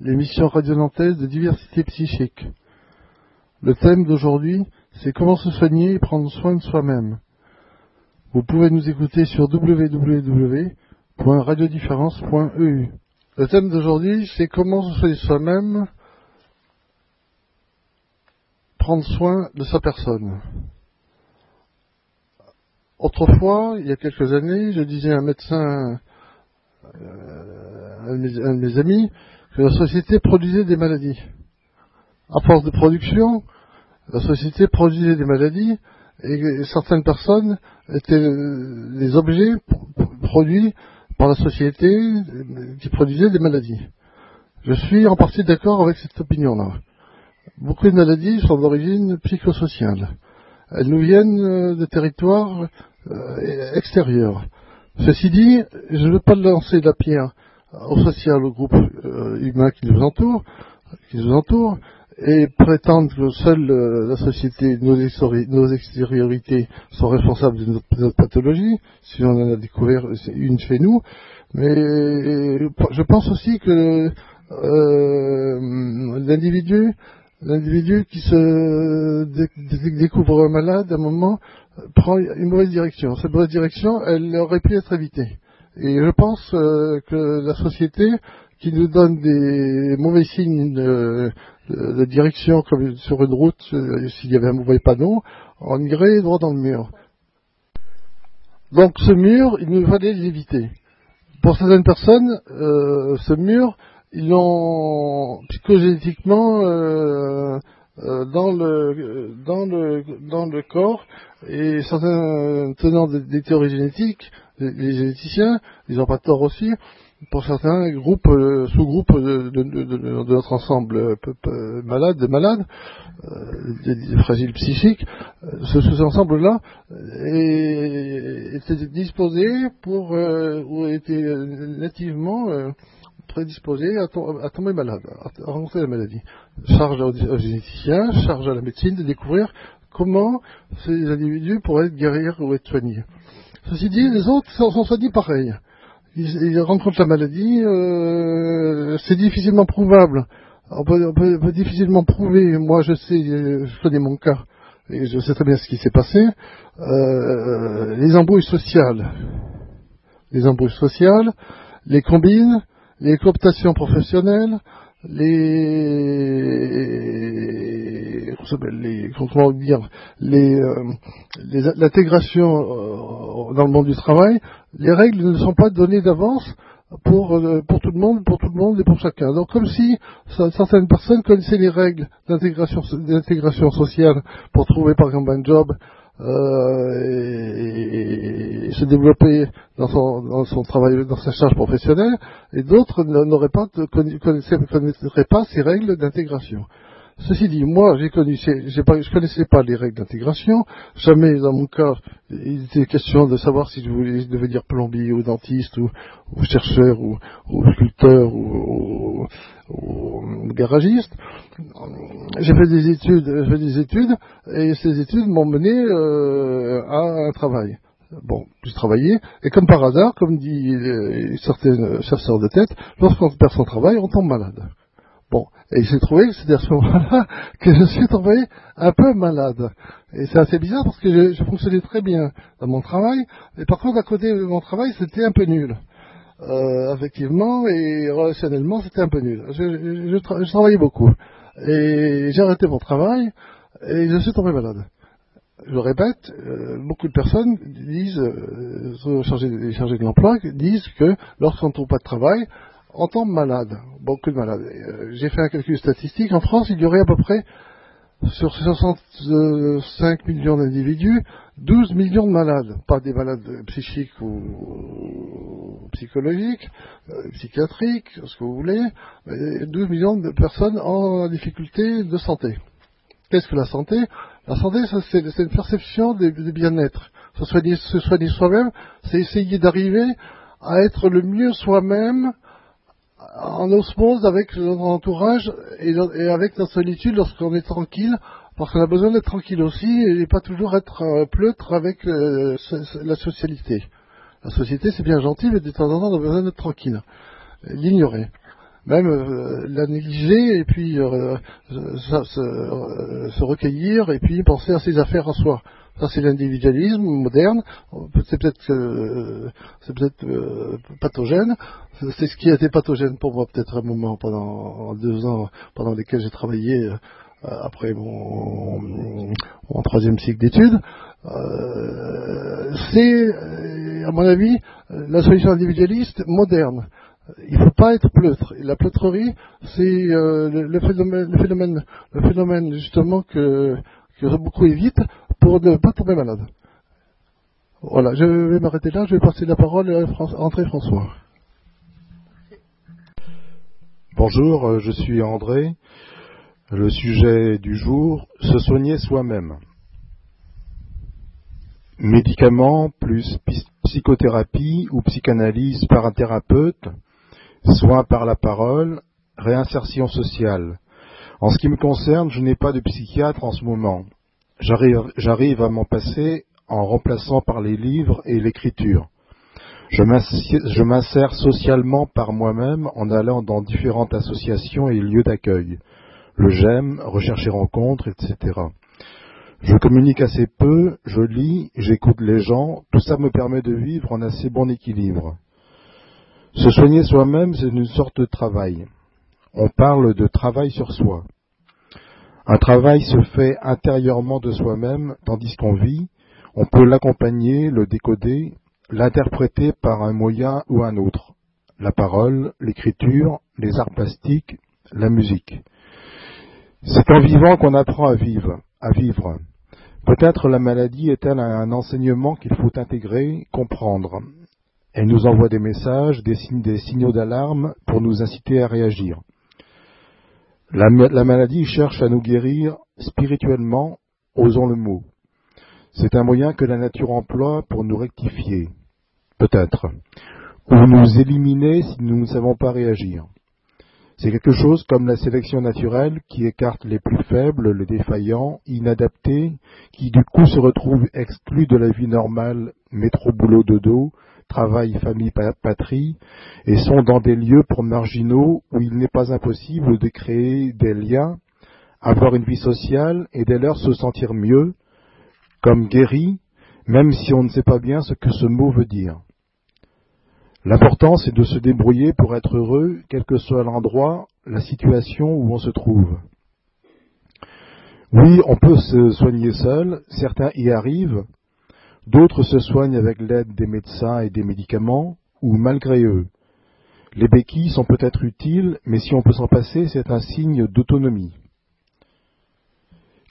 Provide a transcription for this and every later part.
l'émission radio nantaise de diversité psychique. Le thème d'aujourd'hui, c'est comment se soigner et prendre soin de soi-même. Vous pouvez nous écouter sur www.radiodifference.eu. Le thème d'aujourd'hui, c'est comment se soigner soi-même, prendre soin de sa personne. Autrefois, il y a quelques années, je disais à un médecin, euh, un de mes amis, que la société produisait des maladies. À force de production, la société produisait des maladies et certaines personnes étaient des objets produits par la société qui produisait des maladies. Je suis en partie d'accord avec cette opinion-là. Beaucoup de maladies sont d'origine psychosociale. Elles nous viennent de territoires euh, extérieurs. Ceci dit, je ne veux pas lancer la pierre au social, au groupe euh, humain qui nous entoure, qui nous entoure, et prétendre que seule euh, la société, nos, nos, extériorités sont responsables de notre, pathologie, si on en a découvert une chez nous, mais je pense aussi que l'individu l'individu qui se découvre malade à un moment prend une mauvaise direction. Cette mauvaise direction, elle aurait pu être évitée. Et je pense euh, que la société qui nous donne des mauvais signes de, direction, comme sur une route, euh, s'il y avait un mauvais panneau, on irait droit dans le mur. Donc ce mur, il nous fallait l'éviter. Pour certaines personnes, euh, ce mur, ils l'ont psychogénétiquement dans le corps et certains tenants des, théories génétiques, les, généticiens, ils n'ont pas tort aussi. Pour certains groupes, euh, sous-groupes de, notre ensemble malade, de malades, des, fragiles psychiques, ce sous-ensemble-là était disposé pour ou était nativement prédisposé à, tomber malade, à rencontrer la maladie. Charge aux généticiens, charge à la médecine de découvrir comment ces individus pourraient être guérir ou être soignés. Ceci dit, les autres sont, soignés pareil. Ils, rencontrent la maladie, euh, c'est difficilement prouvable. On peut, difficilement prouver, moi je sais, je connais mon cas, et je sais très bien ce qui s'est passé, euh, les embrouilles sociales. Les embrouilles sociales, les combines, les cooptations professionnelles, les, les comment dire, les, euh, l'intégration euh, dans le monde du travail, les règles ne sont pas données d'avance pour euh, pour tout le monde, pour tout le monde et pour chacun. Donc comme si certaines personnes connaissaient les règles d'intégration d'intégration sociale pour trouver par exemple un job euh, et, se développer dans son, dans son travail, dans sa charge professionnelle, et d'autres n'auraient pas, connaisseraient pas ces règles d'intégration. Ceci dit, moi, j'ai connu, je connaissais pas les règles d'intégration. Jamais, dans mon cas, il était question de savoir si je voulais devenir plombier ou dentiste ou, chercheur ou, sculpteur ou, garagiste. J'ai fait des études, fait des études, et ces études m'ont mené euh, à un travail. Bon, j'ai travaillé, et comme par hasard, comme dit certains chasseurs de tête, lorsqu'on perd son travail, on tombe malade. Et il s'est trouvé que c'est à ce moment-là que je suis tombé un peu malade. Et c'est assez bizarre parce que je, fonctionnais très bien dans mon travail, et par contre à côté de mon travail c'était un peu nul. Euh, effectivement, et relationnellement c'était un peu nul. Je, travaillais beaucoup. Et j'ai arrêté mon travail, et je suis tombé malade. Je répète, euh, beaucoup de personnes disent, euh, chargés, de l'emploi, disent que lorsqu'on ne trouve pas de travail, on tombe malade, beaucoup de malades. Euh, j'ai fait un calcul statistique. En France, il y aurait à peu près, sur 65 millions d'individus, 12 millions de malades. Pas des malades psychiques ou, psychologiques, euh, psychiatriques, ce que vous voulez, mais 12 millions de personnes en difficulté de santé. Qu'est-ce que la santé? La santé, c'est une perception de, bien-être. Se soigner soi-même, c'est essayer d'arriver à être le mieux soi-même en osmose avec notre entourage et, avec notre solitude lorsqu'on est tranquille, parce qu'on a besoin d'être tranquille aussi et pas toujours être euh, pleutre avec euh, la socialité. La société c'est bien gentil, mais de temps en temps on a besoin d'être tranquille, l'ignorer. même euh, la négliger et puis euh, se, recueillir et puis penser à ses affaires à soi. Ça, c'est l'individualisme moderne. C'est peut-être c'est peut-être pathogène. C'est ce qui a été pathogène pour moi peut-être un moment pendant deux ans pendant lesquels j'ai travaillé après mon, troisième cycle d'études. c'est, à mon avis, la solution individualiste moderne il ne faut pas être pleutre. la pleutrerie, c'est euh, le, phénomène, le, phénomène, le phénomène justement que, beaucoup évitent pour ne pas tomber malade. Voilà, je vais m'arrêter là, je vais passer la parole à André François. Bonjour, euh, je suis André. Le sujet du jour, se soigner soi-même. Médicaments plus psychothérapie ou psychanalyse par un thérapeute, soins par la parole, réinsertion sociale. En ce qui me concerne, je n'ai pas de psychiatre en ce moment. J'arrive à m'en passer en remplaçant par les livres et l'écriture. Je m'insère socialement par moi-même en allant dans différentes associations et lieux d'accueil. Le j'aime, recherche et rencontres, etc. Je communique assez peu, je lis, j'écoute les gens, tout ça me permet de vivre en assez bon équilibre. Se soigner soi-même, c'est une sorte de travail. On parle de travail sur soi. Un travail se fait intérieurement de soi-même, tandis qu'on vit, on peut l'accompagner, le décoder, l'interpréter par un moyen ou un autre. La parole, l'écriture, les arts plastiques, la musique. C'est en vivant qu'on apprend à vivre, à vivre. Peut-être la maladie est-elle un enseignement qu'il faut intégrer, comprendre, elle nous envoie des messages, des, signaux d'alarme pour nous inciter à réagir. La, maladie cherche à nous guérir spirituellement, osons le mot. C'est un moyen que la nature emploie pour nous rectifier, peut-être, ou nous éliminer si nous ne savons pas réagir. C'est quelque chose comme la sélection naturelle qui écarte les plus faibles, les défaillants, inadaptés, qui du coup se retrouvent exclus de la vie normale, métro boulot dodo, travail, famille, patrie, et sont dans des lieux pour marginaux où il n'est pas impossible de créer des liens, avoir une vie sociale et dès lors se sentir mieux, comme guéri, même si on ne sait pas bien ce que ce mot veut dire. L'important, c'est de se débrouiller pour être heureux, quel que soit l'endroit, la situation où on se trouve. Oui, on peut se soigner seul, certains y arrivent, D'autres se soignent avec l'aide des médecins et des médicaments, ou malgré eux. Les béquilles sont peut-être utiles, mais si on peut s'en passer, c'est un signe d'autonomie.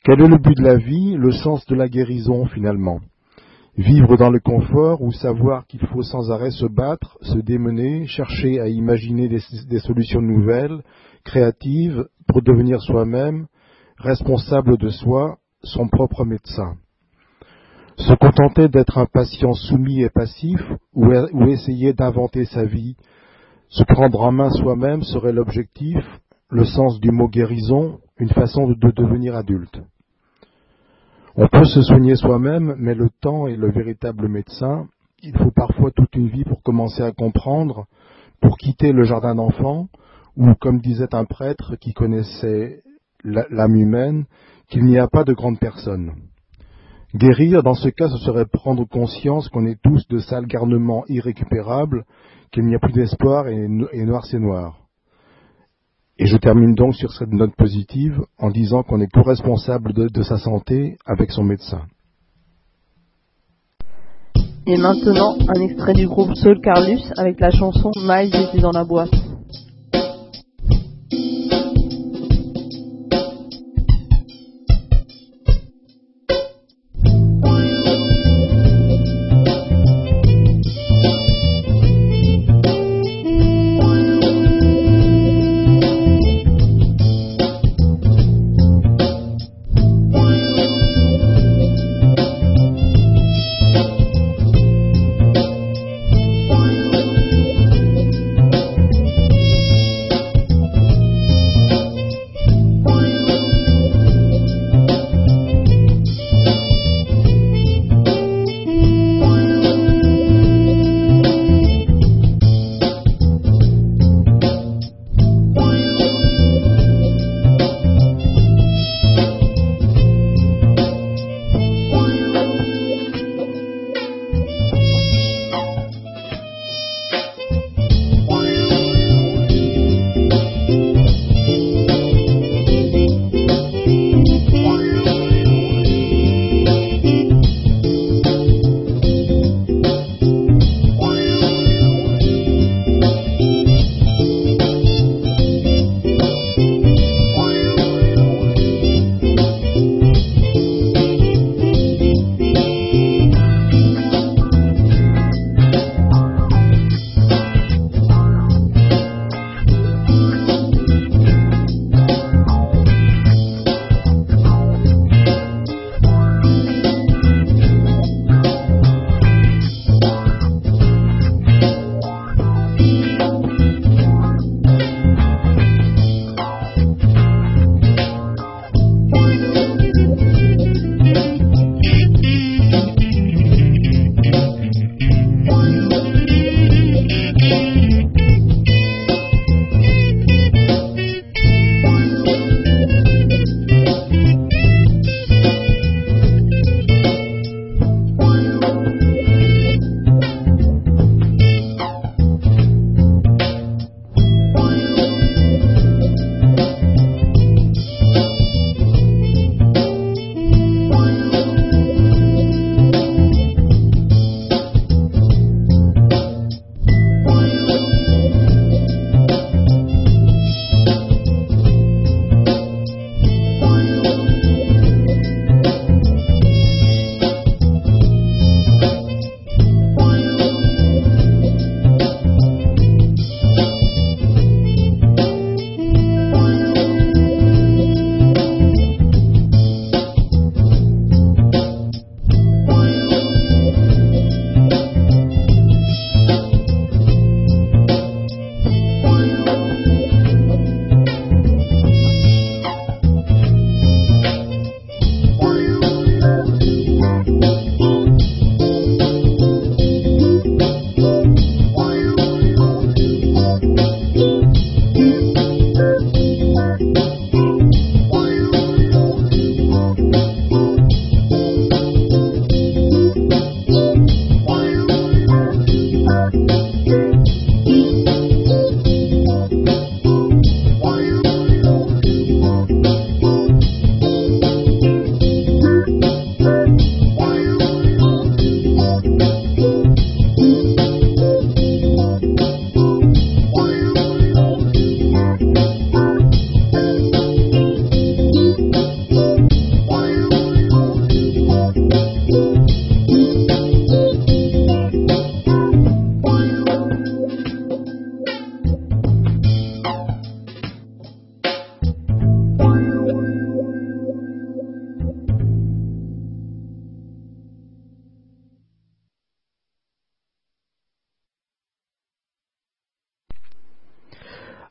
Quel est le but de la vie, le sens de la guérison finalement Vivre dans le confort ou savoir qu'il faut sans arrêt se battre, se démener, chercher à imaginer des, solutions nouvelles, créatives, pour devenir soi-même, responsable de soi, son propre médecin. Se contenter d'être un patient soumis et passif, ou, essayer d'inventer sa vie, se prendre en main soi-même serait l'objectif, le sens du mot guérison, une façon de devenir adulte. On peut se soigner soi-même, mais le temps est le véritable médecin. Il faut parfois toute une vie pour commencer à comprendre, pour quitter le jardin d'enfants, ou comme disait un prêtre qui connaissait l'âme humaine, qu'il n'y a pas de grande personne. Guérir, dans ce cas, ce serait prendre conscience qu'on est tous de sales garnements irrécupérables, qu'il n'y a plus d'espoir et, noir c'est noir. Et je termine donc sur cette note positive en disant qu'on est co-responsable de, sa santé avec son médecin. Et maintenant, un extrait du groupe Soul Carlus avec la chanson Miles était dans la boîte.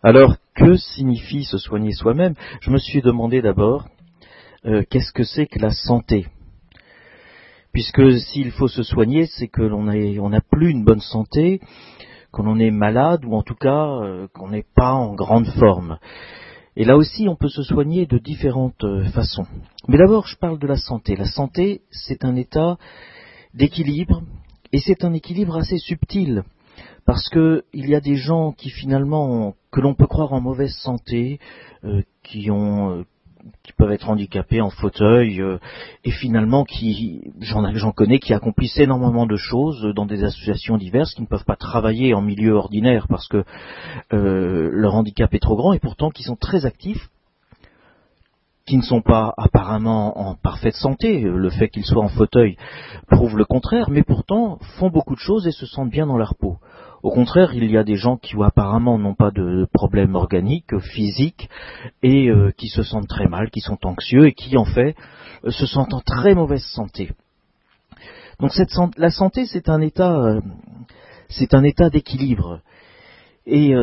Alors, que signifie se soigner soi-même? Je me suis demandé d'abord euh, qu'est-ce que c'est que la santé? Puisque s'il faut se soigner, c'est que l'on n'a plus une bonne santé, qu'on est malade ou en tout cas euh, qu'on n'est pas en grande forme. Et là aussi, on peut se soigner de différentes euh, façons. Mais d'abord, je parle de la santé. La santé, c'est un état d'équilibre, et c'est un équilibre assez subtil, parce qu'il y a des gens qui finalement, que l'on peut croire en mauvaise santé, euh, qui ont qui peuvent être handicapés en fauteuil euh, et finalement qui j'en connais qui accomplissent énormément de choses dans des associations diverses qui ne peuvent pas travailler en milieu ordinaire parce que euh, leur handicap est trop grand et pourtant qui sont très actifs qui ne sont pas apparemment en parfaite santé, le fait qu'ils soient en fauteuil prouve le contraire, mais pourtant font beaucoup de choses et se sentent bien dans leur peau. Au contraire, il y a des gens qui apparemment n'ont pas de problèmes organiques, physiques, et euh, qui se sentent très mal, qui sont anxieux et qui en fait euh, se sentent en très mauvaise santé. Donc la santé, c'est un état, euh, c'est un état d'équilibre. Et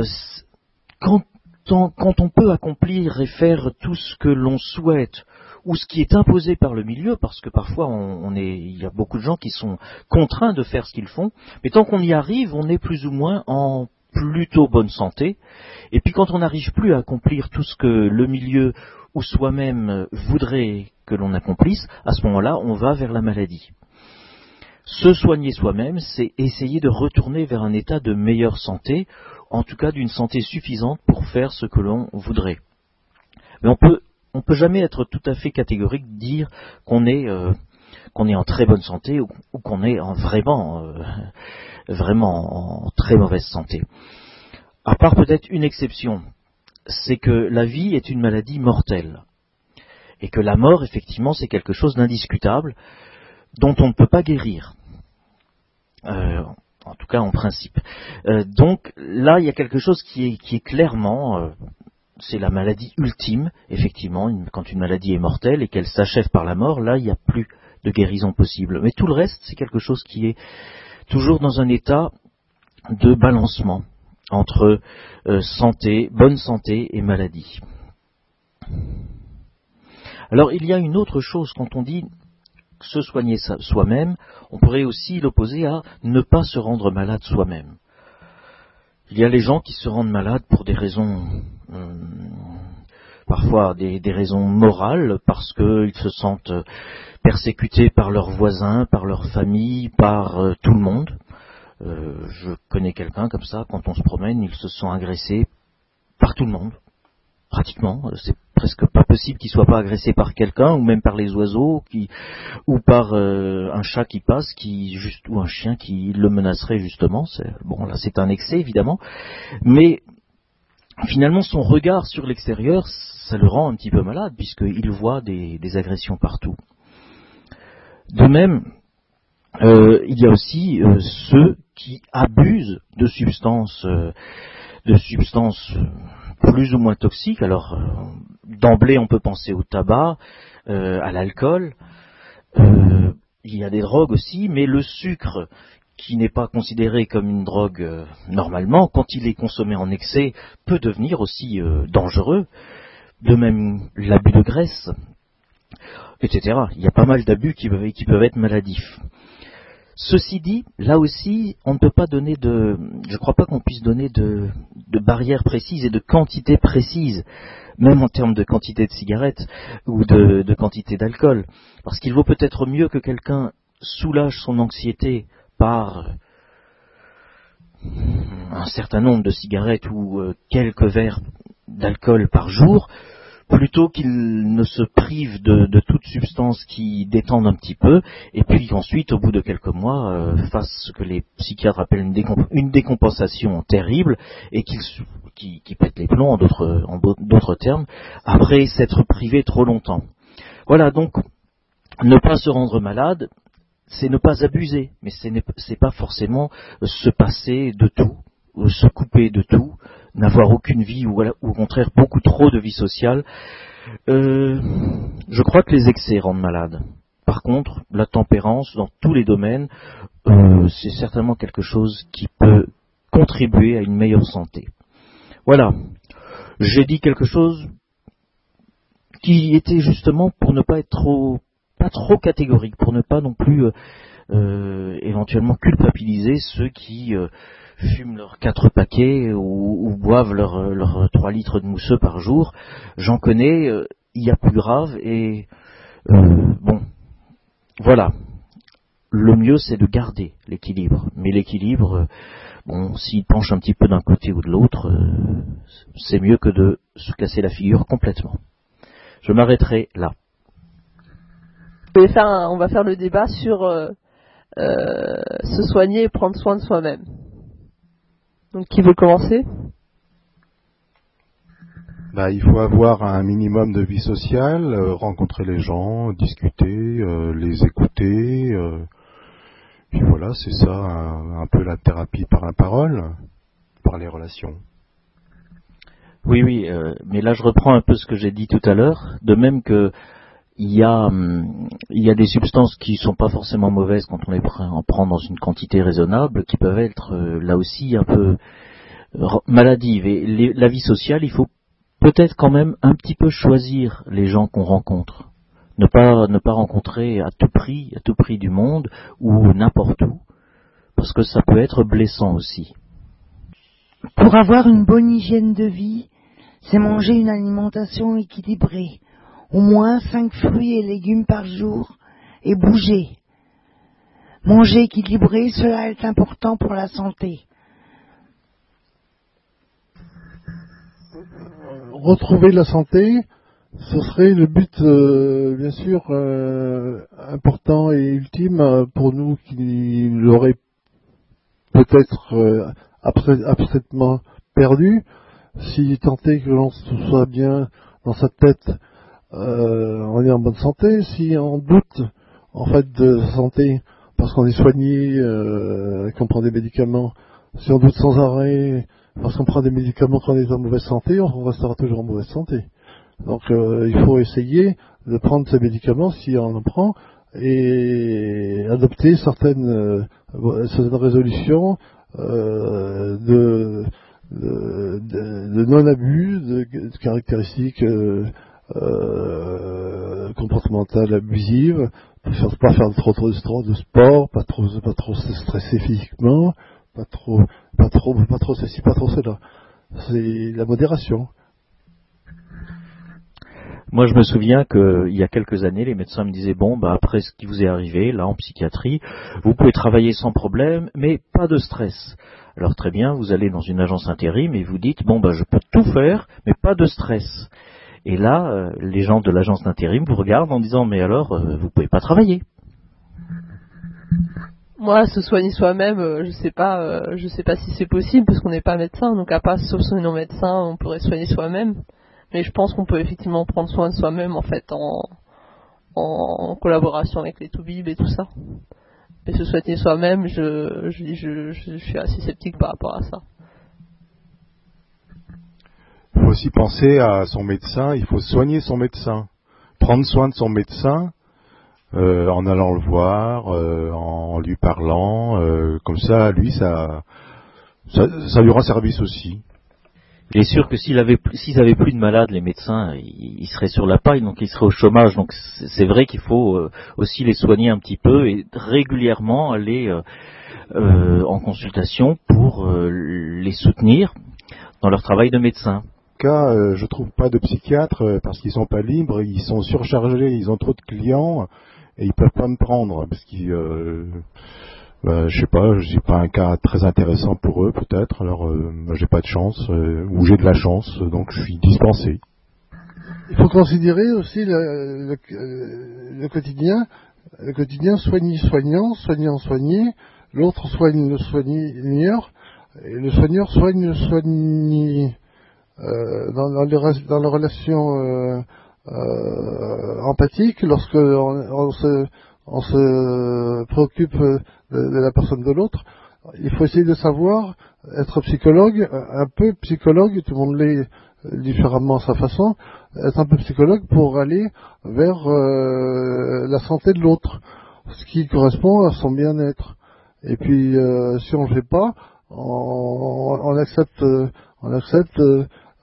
quand on peut accomplir et faire tout ce que l'on souhaite ou ce qui est imposé par le milieu, parce que parfois on, est, il y a beaucoup de gens qui sont contraints de faire ce qu'ils font, mais tant qu'on y arrive, on est plus ou moins en plutôt bonne santé. Et puis quand on n'arrive plus à accomplir tout ce que le milieu ou soi-même voudrait que l'on accomplisse, à ce moment-là, on va vers la maladie. Se soigner soi-même, c'est essayer de retourner vers un état de meilleure santé, en tout cas d'une santé suffisante pour faire ce que l'on voudrait. Mais on peut on ne peut jamais être tout à fait catégorique, dire qu'on est, euh, est en très bonne santé ou, qu'on est en vraiment, euh, vraiment en très mauvaise santé. À part peut-être une exception, c'est que la vie est une maladie mortelle. Et que la mort, effectivement, c'est quelque chose d'indiscutable dont on ne peut pas guérir. Euh, en tout cas en principe. donc là, il y a quelque chose qui est, qui est clairement c'est la maladie ultime, effectivement, quand une maladie est mortelle et qu'elle s'achève par la mort, là, il n'y a plus de guérison possible. Mais tout le reste, c'est quelque chose qui est toujours dans un état de balancement entre euh, santé, bonne santé et maladie. Alors il y a une autre chose quand on dit se soigner soi-même, on pourrait aussi l'opposer à ne pas se rendre malade soi-même. Il y a les gens qui se rendent malades pour des raisons, parfois des, raisons morales, parce qu'ils se sentent persécutés par leurs voisins, par leur famille, par euh, tout le monde. Euh, je connais quelqu'un comme ça, quand on se promène, il se sent agressé par tout le monde, pratiquement. C'est presque pas possible qu'il soit pas agressé par quelqu'un ou même par les oiseaux ou par euh, un chat qui passe ou un chien qui le menacerait justement bon là c'est un excès évidemment mais finalement son regard sur l'extérieur ça le rend un petit peu malade puisqu'il voit des, agressions partout de même euh, il y a aussi euh, ceux qui abusent de substances de substances plus ou moins toxiques. Alors, euh, d'emblée, on peut penser au tabac, euh, à l'alcool. Euh, il y a des drogues aussi, mais le sucre, qui n'est pas considéré comme une drogue normalement, quand il est consommé en excès, peut devenir aussi dangereux. De même, l'abus de graisse, etc. Il y a pas mal d'abus qui peuvent être maladifs. Ceci dit, là aussi, on ne peut pas donner de, je ne crois pas qu'on puisse donner de, barrières précises et de quantités précises, même en termes de quantité de cigarettes ou de, de quantité d'alcool. Parce qu'il vaut peut-être mieux que quelqu'un soulage son anxiété par un certain nombre de cigarettes ou euh, quelques verres d'alcool par jour, plutôt qu'il ne se prive de, toute substance qui détende un petit peu, et puis ensuite, au bout de quelques mois, euh, fasse ce que les psychiatres appellent une, décompensation terrible, et qu'il qui, pète les plombs, en d'autres termes, après s'être privé trop longtemps. Voilà, donc, ne pas se rendre malade, c'est ne pas abuser, mais ce n'est pas forcément se passer de tout, se couper de tout, n'avoir aucune vie ou, au contraire beaucoup trop de vie sociale. Euh, je crois que les excès rendent malade. Par contre, la tempérance dans tous les domaines, euh, c'est certainement quelque chose qui peut contribuer à une meilleure santé. Voilà. j'ai dit quelque chose qui était justement pour ne pas être trop pas trop catégorique, pour ne pas non plus euh, euh, éventuellement culpabiliser ceux qui euh, fument leurs quatre paquets ou, boivent leurs leur 3 litres de mousseux par jour. J'en connais, il y a plus grave et bon, voilà. Le mieux c'est de garder l'équilibre, mais l'équilibre, bon, s'il penche un petit peu d'un côté ou de l'autre, c'est mieux que de se casser la figure complètement. Je m'arrêterai là. On va faire le débat sur euh, euh, se soigner et prendre soin de soi-même. Donc qui veut commencer? Bah, il faut avoir un minimum de vie sociale, euh, rencontrer les gens, discuter, les écouter. puis voilà, c'est ça un, peu la thérapie par la parole, par les relations. Oui, oui, euh, mais là je reprends un peu ce que j'ai dit tout à l'heure, de même que il y, a, hum, il y a des substances qui sont pas forcément mauvaises quand on les en prend dans une quantité raisonnable, qui peuvent être euh, là aussi un peu maladives. Et la vie sociale, il faut peut-être quand même un petit peu choisir les gens qu'on rencontre. Ne pas, ne pas rencontrer à tout prix, à tout prix du monde, ou n'importe où, parce que ça peut être blessant aussi. Pour avoir une bonne hygiène de vie, c'est manger une alimentation équilibrée, au moins cinq fruits et légumes par jour, et bouger. Manger équilibré, cela est important pour la santé. Retrouver la santé, ce serait le but, euh, bien sûr, euh, important et ultime pour nous qui l'auraient peut-être euh, absolument perdu, si tentait que l'on soit bien dans sa tête, euh, on est en bonne santé. Si on doute en fait de santé parce qu'on est soigné, euh, qu'on prend des médicaments, si on doute sans arrêt parce qu'on prend des médicaments quand on est en mauvaise santé, on restera toujours en mauvaise santé. Donc euh, il faut essayer de prendre ces médicaments si on en prend et adopter certaines, résolutions de, de, non-abus, de, caractéristiques euh, comportementales abusives, pas faire trop, trop de sport, pas trop, pas trop se stresser physiquement, pas trop ceci, pas trop cela. C'est la modération. Moi, je me souviens qu'il y a quelques années, les médecins me disaient bon, bah après ce qui vous est arrivé là en psychiatrie, vous pouvez travailler sans problème, mais pas de stress. Alors très bien, vous allez dans une agence intérim et vous dites bon, bah je peux tout faire, mais pas de stress. Et là, euh, les gens de l'agence d'intérim vous regardent en disant mais alors, euh, vous pouvez pas travailler. Moi, se soigner soi-même, euh, je sais pas, je sais pas si c'est possible parce qu'on n'est pas médecin, donc à part sauf nos médecins, on pourrait soigner soi-même. Mais je pense qu'on peut effectivement prendre soin de soi-même en fait en, en collaboration avec les Toubib et tout ça. Mais se soigner soi-même, je, je, je, je, suis assez sceptique par rapport à ça. Il faut aussi penser à son médecin, il faut soigner son médecin, prendre soin de son médecin euh, en allant le voir, euh, en lui parlant, euh, comme ça, lui, ça, ça, lui rend service aussi. Il est sûr que s'ils avaient plus de malades, les médecins, ils, seraient sur la paille, donc ils seraient au chômage. Donc c'est vrai qu'il faut aussi les soigner un petit peu et régulièrement aller en consultation pour les soutenir dans leur travail de médecin. Cas, je trouve pas de psychiatre parce qu'ils sont pas libres, ils sont surchargés, ils ont trop de clients et ils peuvent pas me prendre parce qu'ils bah, je sais pas, j'ai pas un cas très intéressant pour eux peut-être. Alors euh, j'ai pas de chance euh, ou j'ai de la chance, donc je suis dispensé. Il faut considérer aussi le, le, quotidien, le quotidien soignant, soignant, soigné. L'autre soigne le soigneur et le soigneur soigne le soigné. Euh, dans, dans, les, dans la relation euh, euh, empathique, lorsque on se on se préoccupe de, la personne de l'autre. Il faut essayer de savoir être psychologue, un peu psychologue, tout le monde l'est différemment à sa façon, être un peu psychologue pour aller vers euh, la santé de l'autre, ce qui correspond à son bien-être. Et puis, si on ne le fait pas, on, accepte, on accepte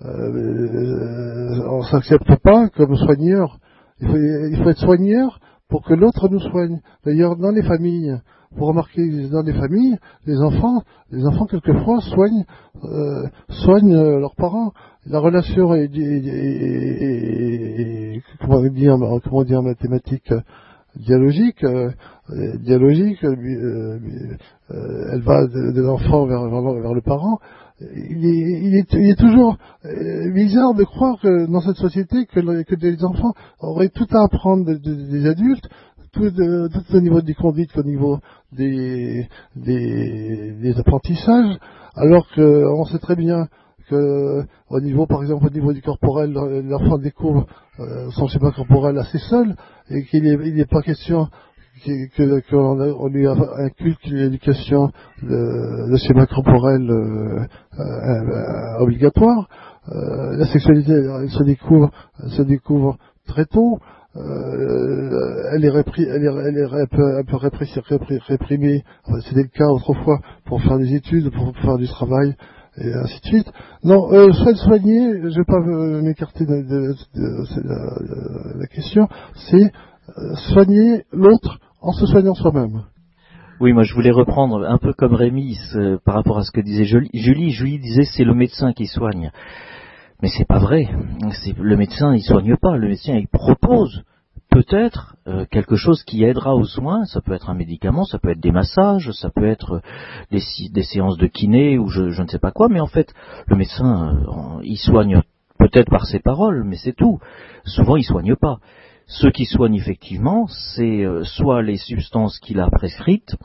on s'accepte pas comme soigneur. Il faut, être soigneur pour que l'autre nous soigne. D'ailleurs, dans les familles, vous remarquez dans les familles, les enfants, les enfants quelquefois soignent, euh, soignent euh, leurs parents. La relation est, comment dire, comment dire, mathématique, dialogique, euh, dialogique, euh, euh, elle va de, l'enfant vers, le parent. Il est, il est, il est toujours bizarre de croire que dans cette société que, que les enfants auraient tout à apprendre de, de, des adultes, tout, de, tout, au niveau des conduites, au niveau des, des, des apprentissages, alors qu'on sait très bien que au niveau, par exemple, au niveau du corporel, l'enfant découvre euh, son schéma corporel assez seul et qu'il n'est pas question qu'on lui inculque l'éducation, le, le, schéma corporel euh, euh, obligatoire. Euh, la sexualité elle, se découvre, se découvre très tôt. Elle est, répri elle est, elle est un peu, réprimée, c'était le cas autrefois pour faire des études, pour faire du travail, et ainsi de suite. Non, euh, soigner, je ne vais pas m'écarter de, de, la question, c'est soigner l'autre en se soignant soi-même. Oui, moi je voulais reprendre un peu comme Rémi par rapport à ce que disait Julie. Julie, Julie disait c'est le médecin qui soigne. Mais c'est pas vrai. Le médecin il soigne pas. Le médecin il propose peut-être euh, quelque chose qui aidera aux soins, ça peut être un médicament, ça peut être des massages, ça peut être des, des séances de kiné ou je, ne sais pas quoi, mais en fait, le médecin, euh, il soigne peut-être par ses paroles, mais c'est tout. Souvent, il soigne pas. Ce qui soigne effectivement, c'est euh, soit les substances qu'il a prescrites,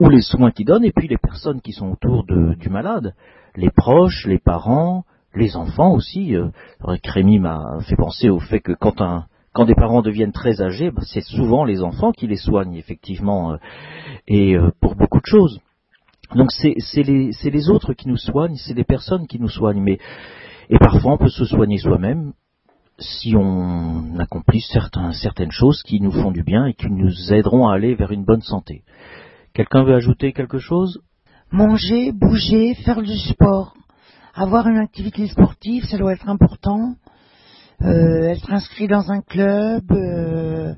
ou les soins qu'il donne, et puis les personnes qui sont autour du malade, les proches, les parents, les enfants aussi. Euh, Rémi m'a fait penser au fait que quand un, des parents deviennent très âgés, bah, c'est souvent les enfants qui les soignent, effectivement, euh, et euh, pour beaucoup de choses. Donc c'est les, les, autres qui nous soignent, c'est les personnes qui nous soignent, mais et parfois on peut se soigner soi-même si on accomplit certaines choses qui nous font du bien et qui nous aideront à aller vers une bonne santé. Quelqu'un veut ajouter quelque chose? Manger, bouger, faire du sport, avoir une activité sportive, ça doit être important euh, être inscrit dans un club, euh,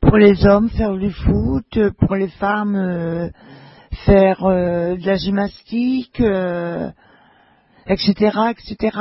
pour les hommes faire du foot, pour les femmes euh, faire euh, de la gymnastique, etc., etc.